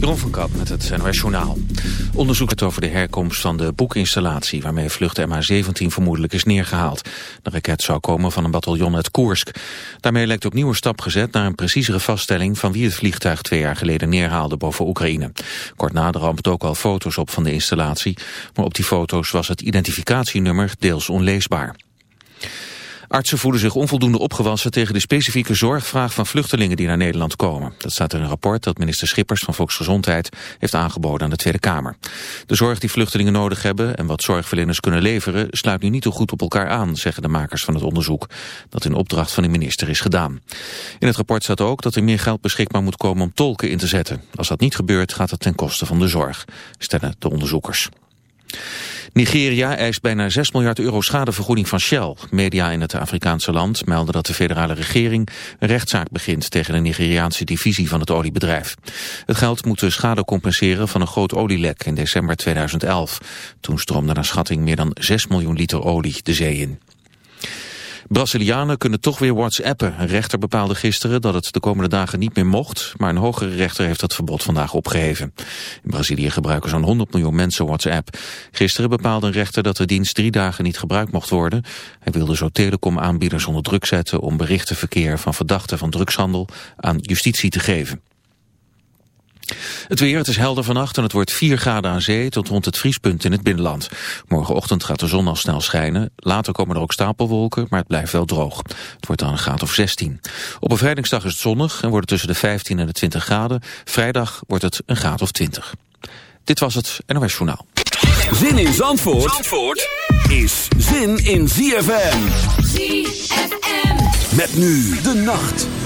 Jeroen van Kamp met het NOS Journaal. Onderzoek het over de herkomst van de boekinstallatie... waarmee vlucht MH17 vermoedelijk is neergehaald. De raket zou komen van een bataljon uit Koersk. Daarmee lijkt opnieuw een stap gezet naar een preciezere vaststelling... van wie het vliegtuig twee jaar geleden neerhaalde boven Oekraïne. Kort na de ramp ook al foto's op van de installatie... maar op die foto's was het identificatienummer deels onleesbaar. Artsen voelen zich onvoldoende opgewassen tegen de specifieke zorgvraag van vluchtelingen die naar Nederland komen. Dat staat in een rapport dat minister Schippers van Volksgezondheid heeft aangeboden aan de Tweede Kamer. De zorg die vluchtelingen nodig hebben en wat zorgverleners kunnen leveren sluit nu niet zo goed op elkaar aan, zeggen de makers van het onderzoek, dat in opdracht van de minister is gedaan. In het rapport staat ook dat er meer geld beschikbaar moet komen om tolken in te zetten. Als dat niet gebeurt gaat het ten koste van de zorg, stellen de onderzoekers. Nigeria eist bijna 6 miljard euro schadevergoeding van Shell. Media in het Afrikaanse land melden dat de federale regering een rechtszaak begint tegen de Nigeriaanse divisie van het oliebedrijf. Het geld moet de schade compenseren van een groot olielek in december 2011. Toen stroomde naar schatting meer dan 6 miljoen liter olie de zee in. Brazilianen kunnen toch weer whatsappen. Een rechter bepaalde gisteren dat het de komende dagen niet meer mocht, maar een hogere rechter heeft dat verbod vandaag opgeheven. In Brazilië gebruiken zo'n 100 miljoen mensen WhatsApp. Gisteren bepaalde een rechter dat de dienst drie dagen niet gebruikt mocht worden. Hij wilde zo telecomaanbieders onder druk zetten om berichtenverkeer van verdachten van drugshandel aan justitie te geven. Het weer, het is helder vannacht en het wordt 4 graden aan zee tot rond het vriespunt in het binnenland. Morgenochtend gaat de zon al snel schijnen. Later komen er ook stapelwolken, maar het blijft wel droog. Het wordt dan een graad of 16. Op een vrijdingsdag is het zonnig en wordt het tussen de 15 en de 20 graden. Vrijdag wordt het een graad of 20. Dit was het NOS Journaal. Zin in Zandvoort, Zandvoort is zin in ZFM. ZFM. Met nu de nacht.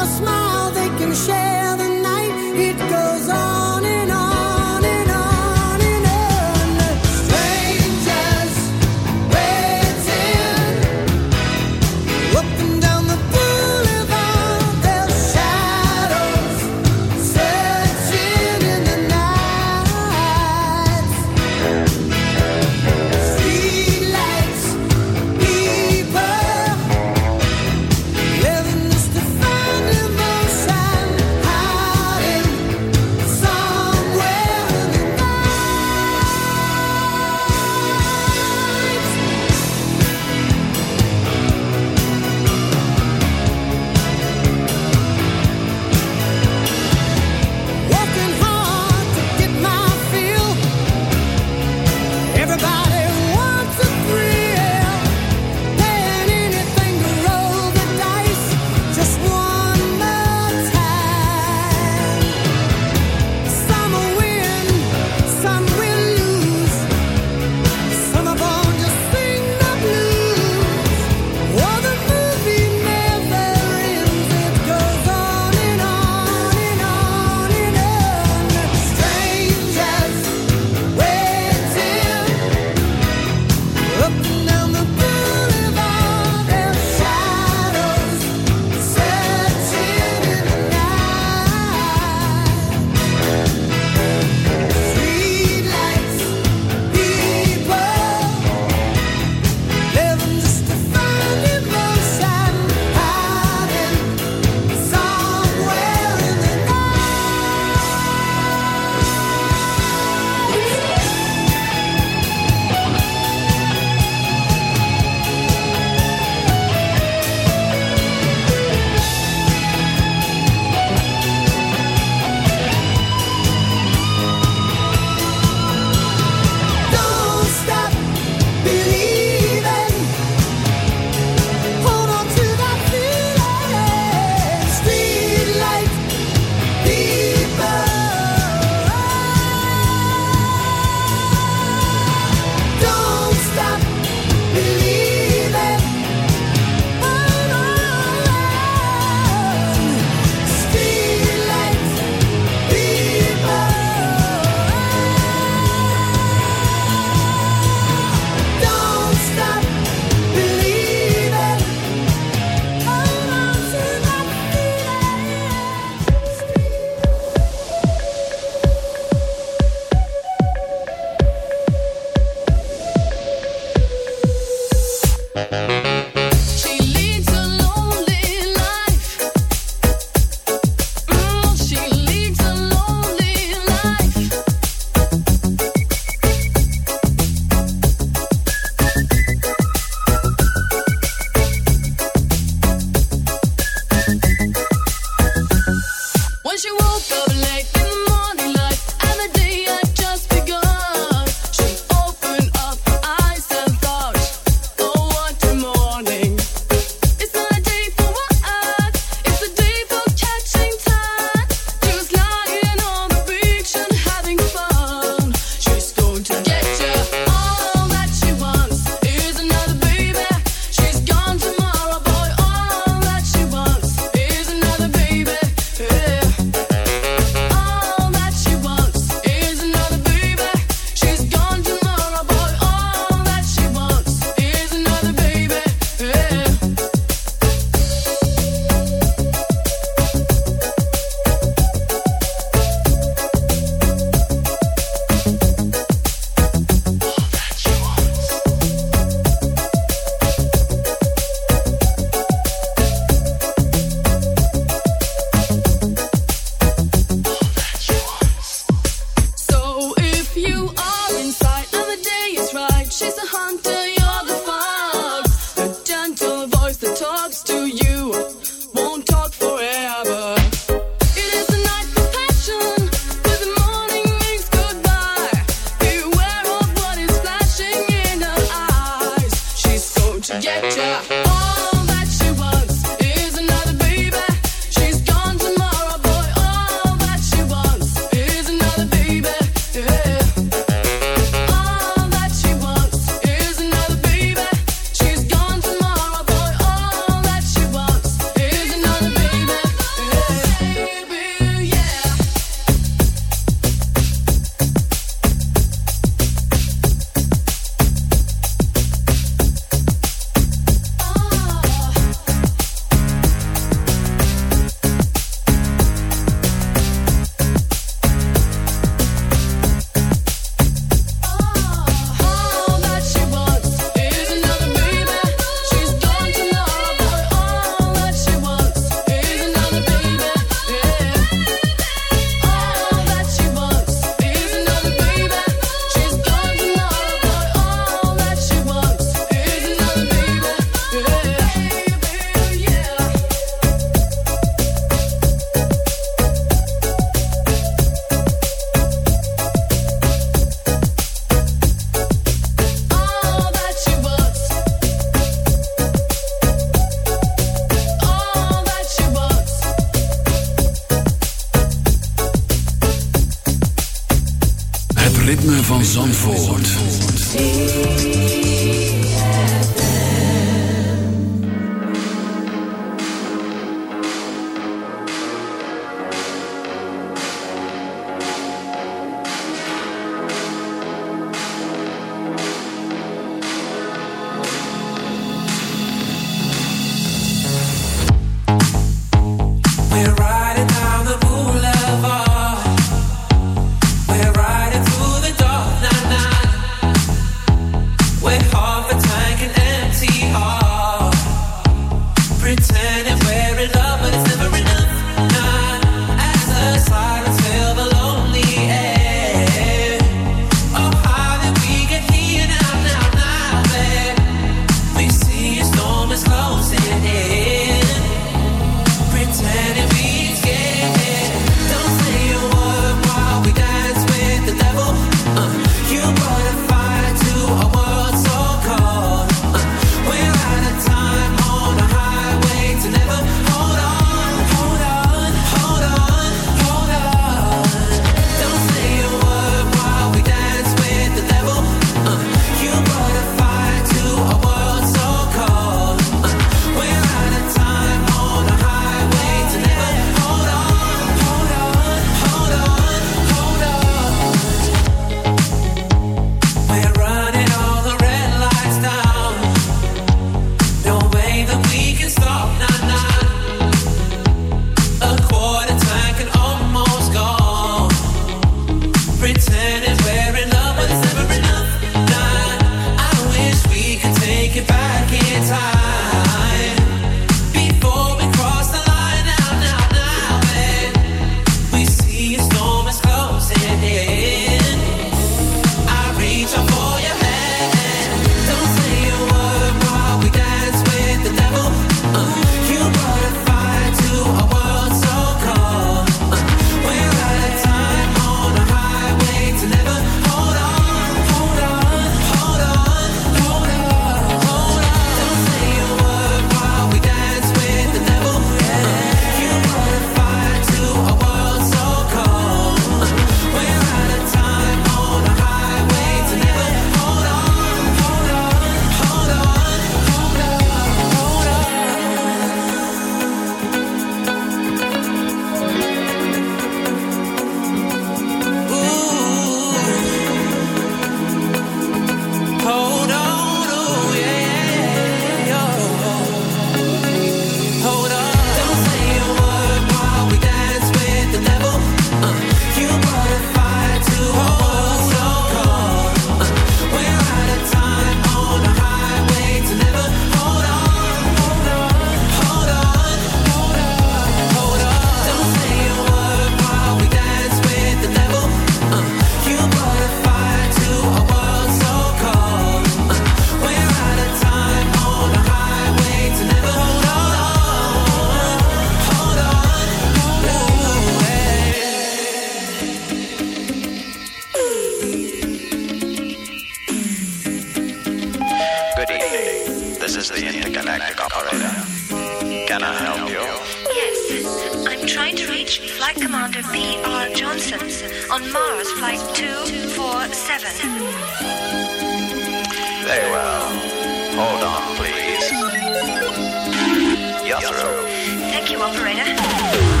Thank you, operator.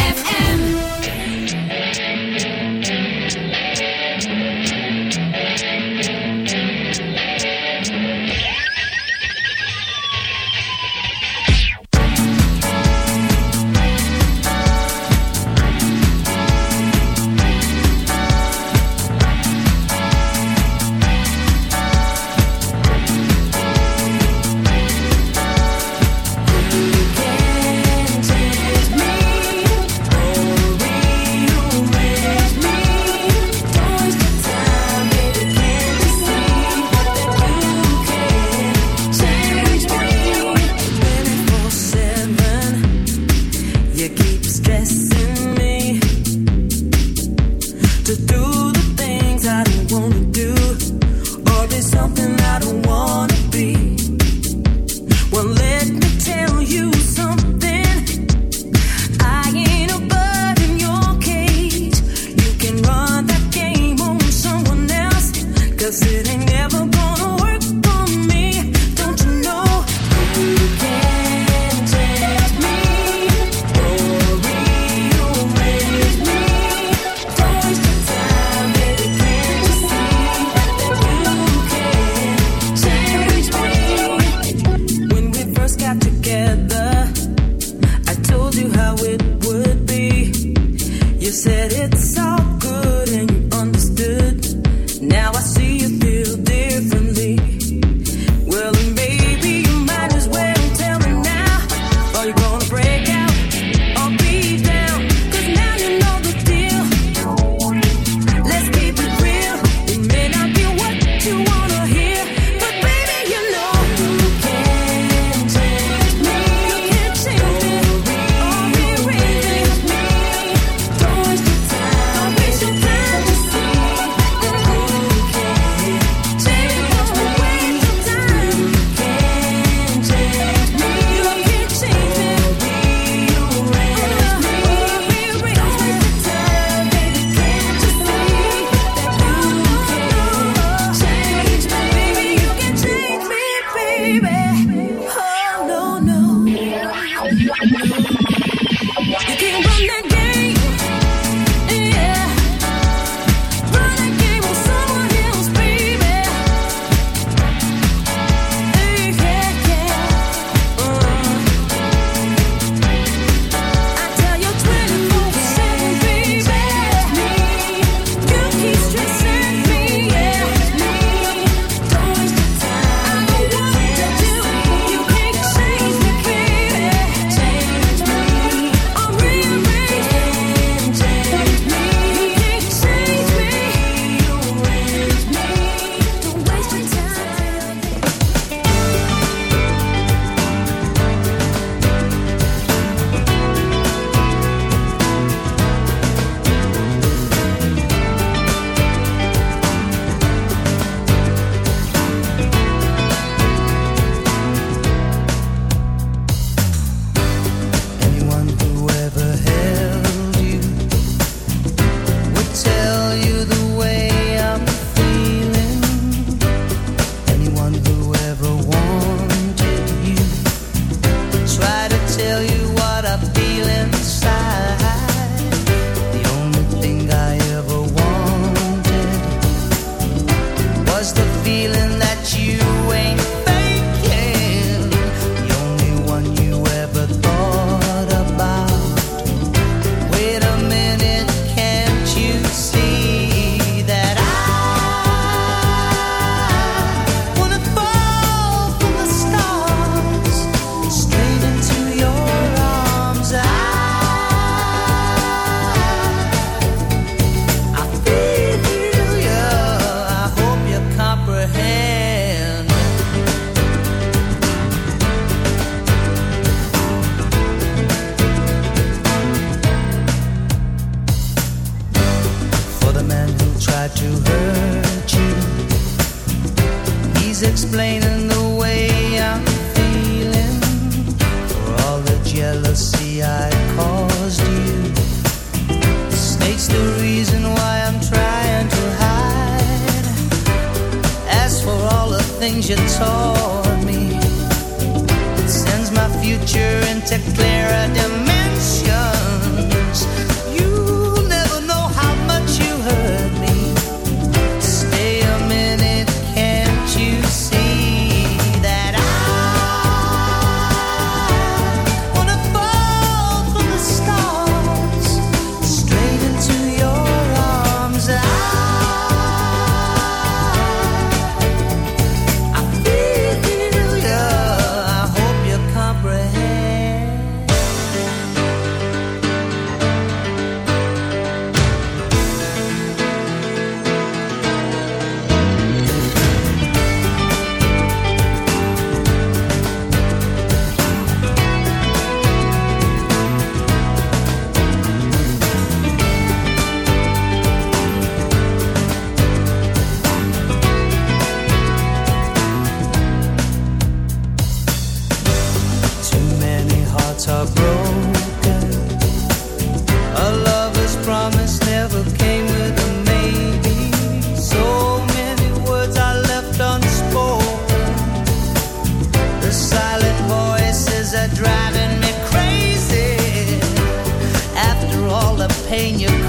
pain you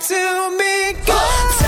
to me, girl.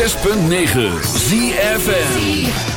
106.9 ZFM.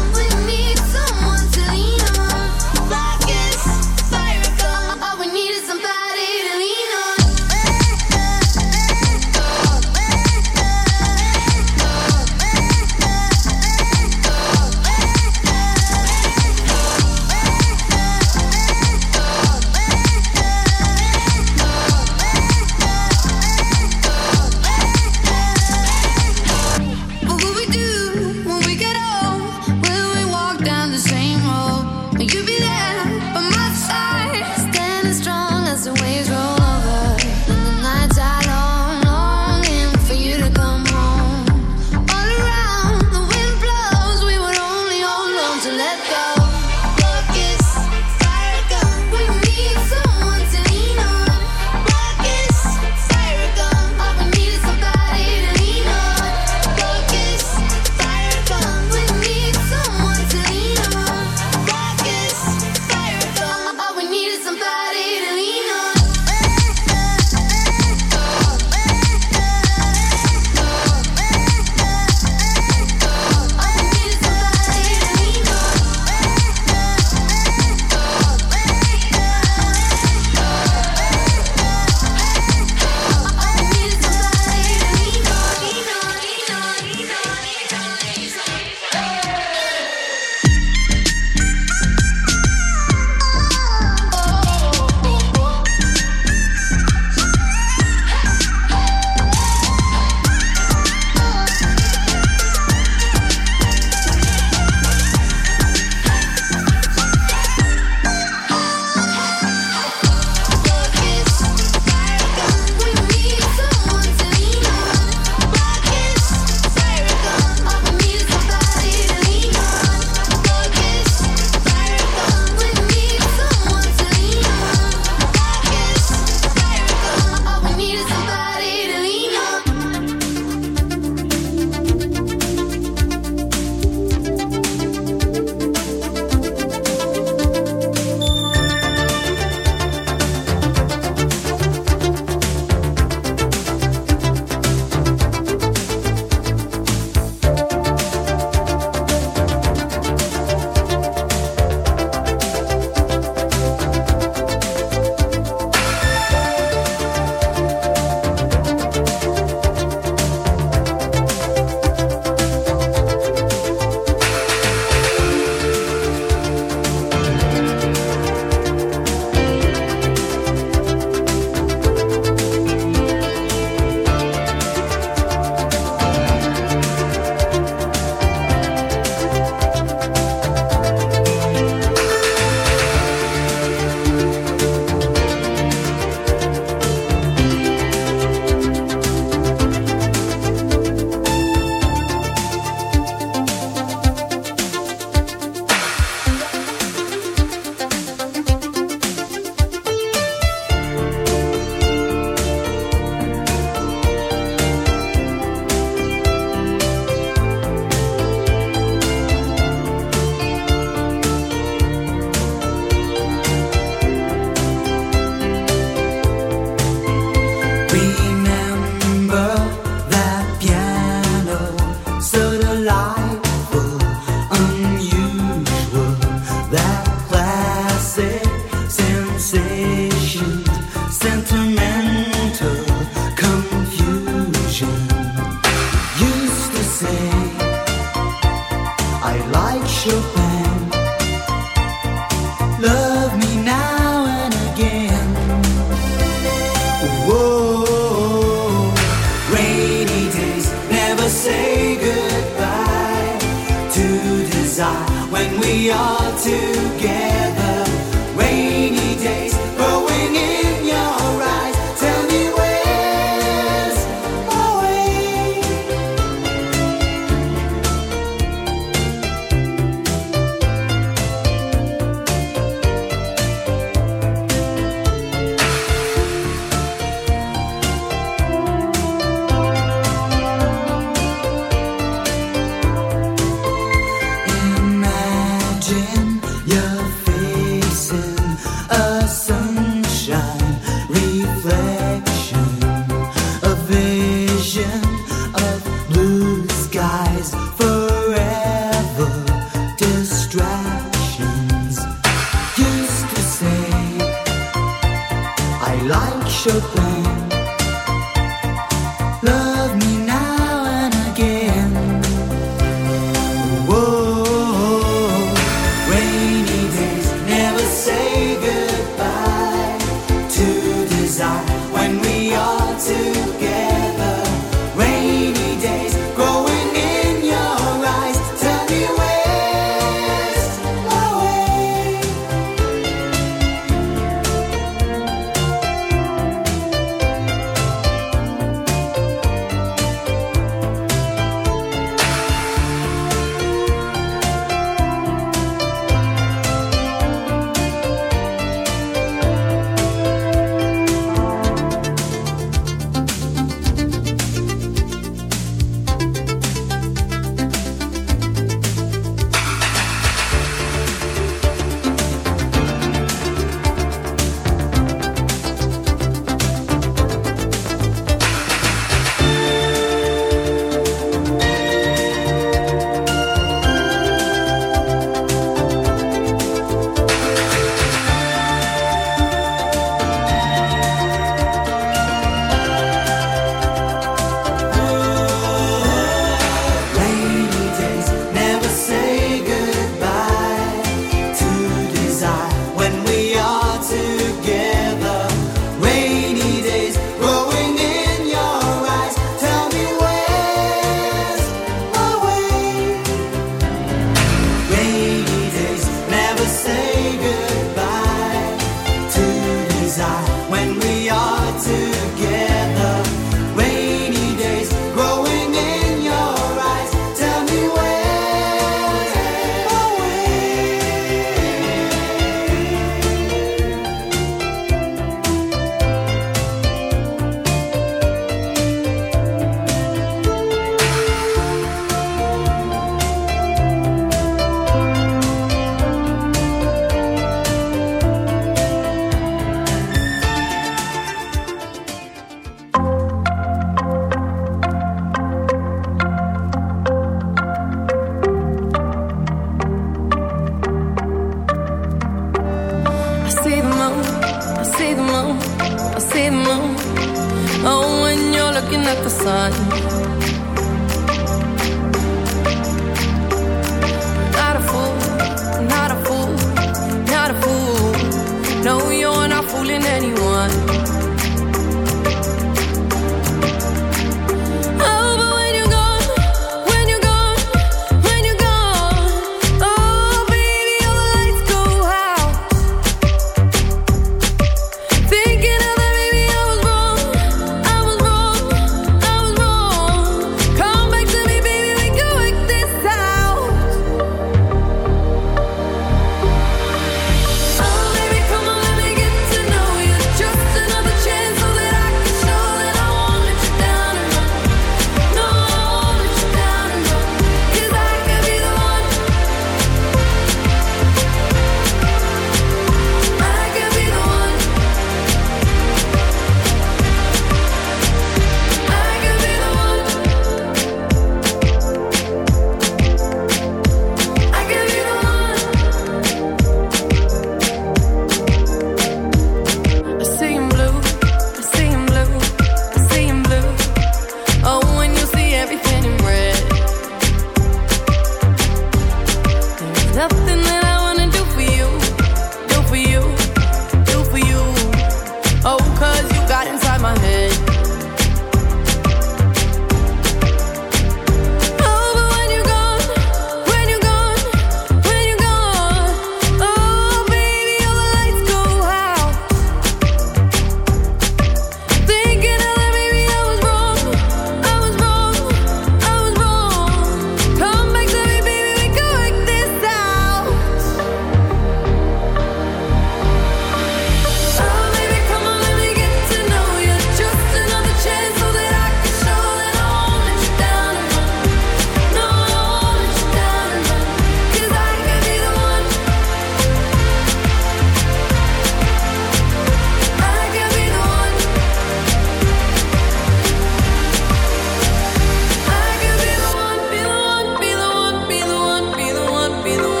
olvidó.